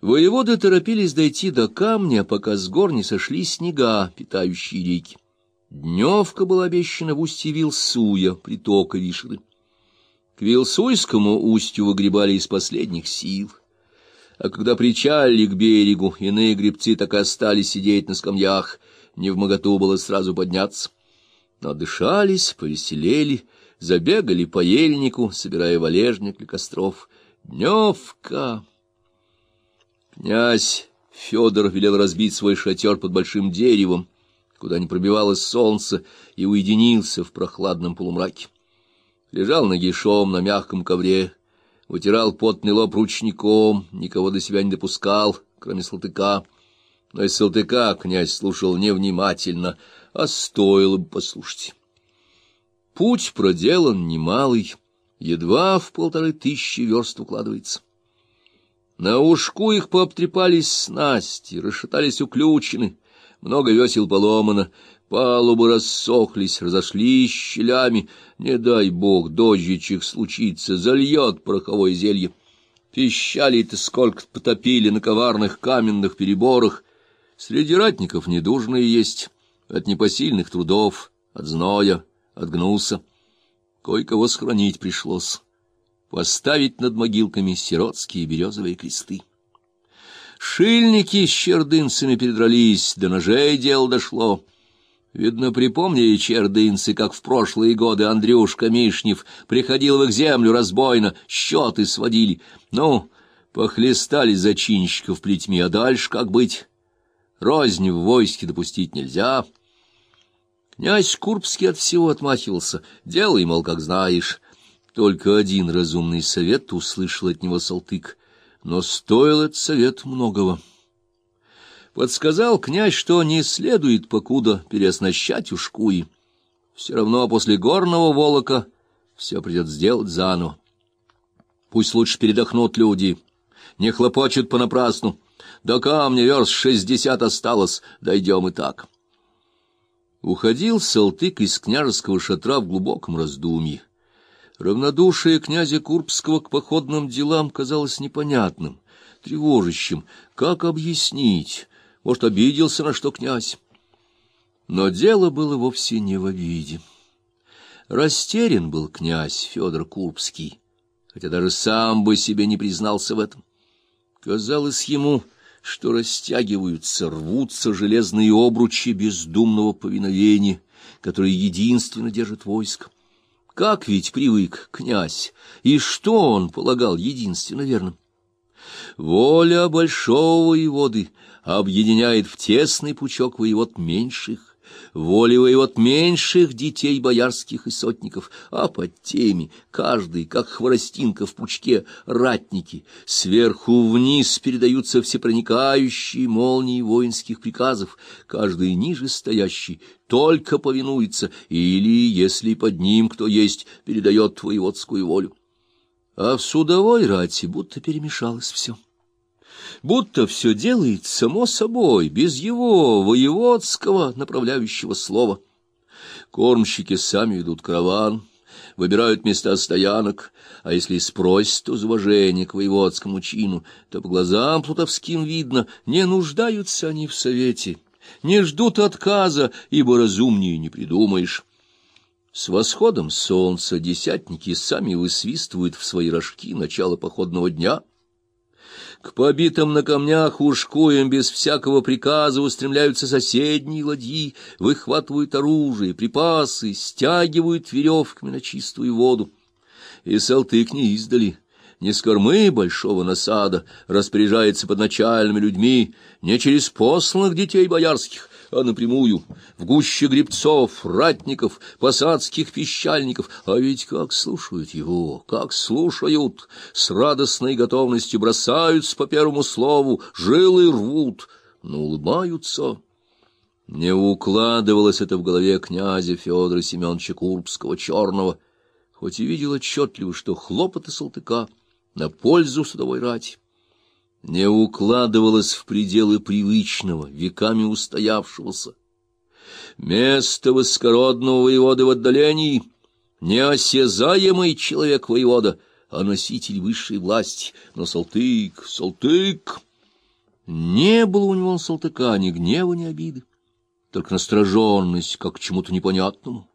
Воеводы торопились дойти до камня, пока с гор не сошли снега, питающие реки. Дневка была обещана в устье Вилсуя, притока Вишеры. К Вилсуйскому устью выгребали из последних сил. А когда причалили к берегу, иные гребцы так и остались сидеть на скамьях, не в моготу было сразу подняться. Но дышались, повеселели, забегали по ельнику, собирая валежник для костров. Дневка! Князь Федор велел разбить свой шатер под большим деревом, куда не пробивалось солнце, и уединился в прохладном полумраке. Лежал нагишом на мягком ковре, вытирал потный лоб ручником, никого до себя не допускал, кроме Салтыка. Но из Салтыка князь слушал невнимательно, а стоило бы послушать. Путь проделан немалый, едва в полторы тысячи верст укладывается. На ушку их пообтрепались снасти, расшатались уключены, много весел поломано, палубы рассохлись, разошлись щелями, не дай бог дождичек случится, зальет пороховое зелье. Пищали-то сколько потопили на коварных каменных переборах. Среди ратников недужные есть, от непосильных трудов, от зноя, от гнуса. Кое-кого схоронить пришлось поставить над могилками сиротские березовые кресты. Шильники с чердынцами передрались, до ножей дело дошло. Видно, припомнили чердынцы, как в прошлые годы Андрюшка Мишнев приходил в их землю разбойно, счеты сводили. Ну, похлестали зачинщиков плетьми, а дальше как быть? Рознь в войске допустить нельзя. Князь Курбский от всего отмахивался. Делай, мол, как знаешь. Только один разумный совет услышал от него Салтык, но стоил этот совет многого. Подсказал князь, что не следует покуда переоснащать ушкуи. Все равно после горного волока все придется сделать заново. Пусть лучше передохнут люди, не хлопочут понапрасну. До камня верст шестьдесят осталось, дойдем и так. Уходил Салтык из княжеского шатра в глубоком раздумье. Равнодушие князя Курбского к походным делам казалось непонятным, тревожащим. Как объяснить? Может, обиделся на что князь? Но дело было вовсе не в обиде. Растерян был князь Федор Курбский, хотя даже сам бы себе не признался в этом. Казалось ему, что растягиваются, рвутся железные обручи бездумного повиновения, которые единственно держит войско. Как ведь привык князь, и что он полагал единственно верным? Воля большого воеводы объединяет в тесный пучок воевод меньших, воли воевод меньших детей боярских и сотников, а под теми каждый, как хворостинка в пучке, ратники, сверху вниз передаются всепроникающие молнии воинских приказов, каждый ниже стоящий только повинуется или, если под ним кто есть, передает воеводскую волю. А в судовой рати будто перемешалось все будто все делает само собой, без его воеводского направляющего слова. Кормщики сами идут караван, выбирают места стоянок, а если спросят, из уважения к воеводскому чину, то по глазам плутовским видно, не нуждаются они в совете, не ждут отказа, ибо разумнее не придумаешь. С восходом солнца десятники сами высвистывают в свои рожки начало походного дня — к побитым на камнях ушкуем без всякого приказа устремляются соседние ладьи, выхватывают оружие, припасы, стягивают веревками на чистую воду. И Салтык не издали, не с кормы большого насада, распоряжается под начальными людьми, не через посланных детей боярских, а напрямую, в гуще гребцов, ратников, посадских пищальников. А ведь как слушают его, как слушают, с радостной готовностью бросаются по первому слову, жилы рвут, но улыбаются. Не укладывалось это в голове князя Федора Семеновича Курбского черного, хоть и видел отчетливо, что хлопоты Салтыка на пользу судовой рати не укладывалось в пределы привычного, веками устоявшегося. Место высокородного воевода в отдалении — неосязаемый человек-воевода, а носитель высшей власти. Но Салтык, Салтык... Не было у него на Салтыка ни гнева, ни обиды, только настороженность, как к чему-то непонятному.